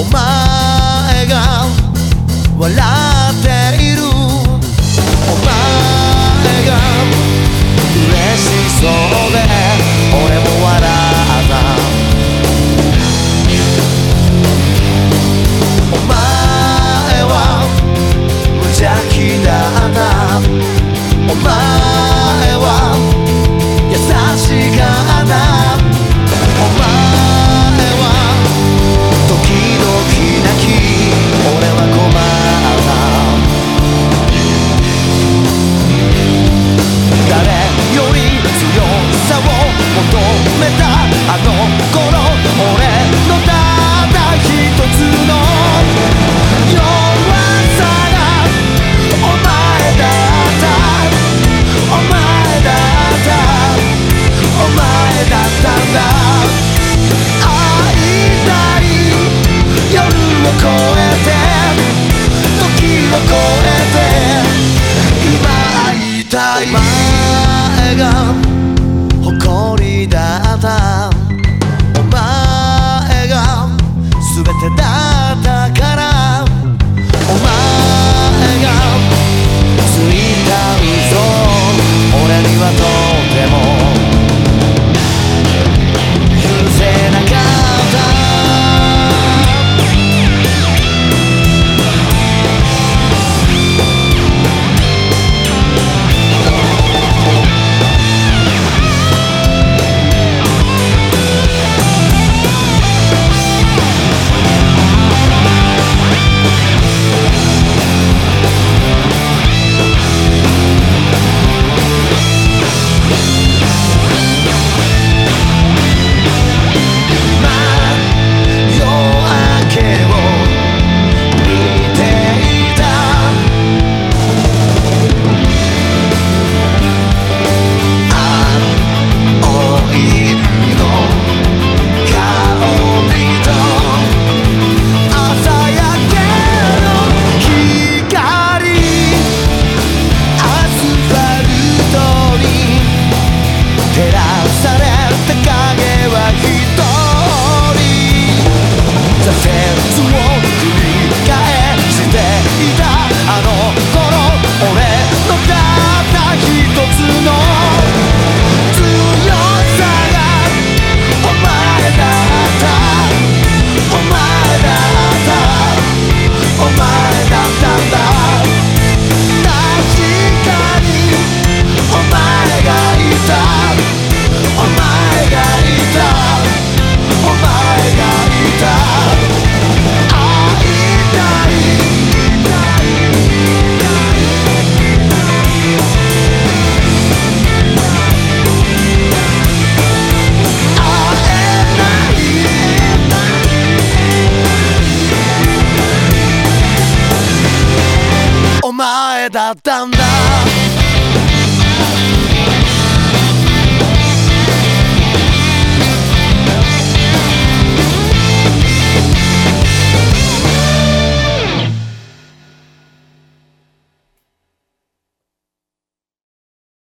お前が笑っている。お前が嬉しそうで俺も笑った。お前は無邪気だったお前が誇りだった。お前が全てだったから。だったんだ。